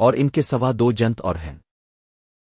اور ان کے سوا دو جنت اور ہیں۔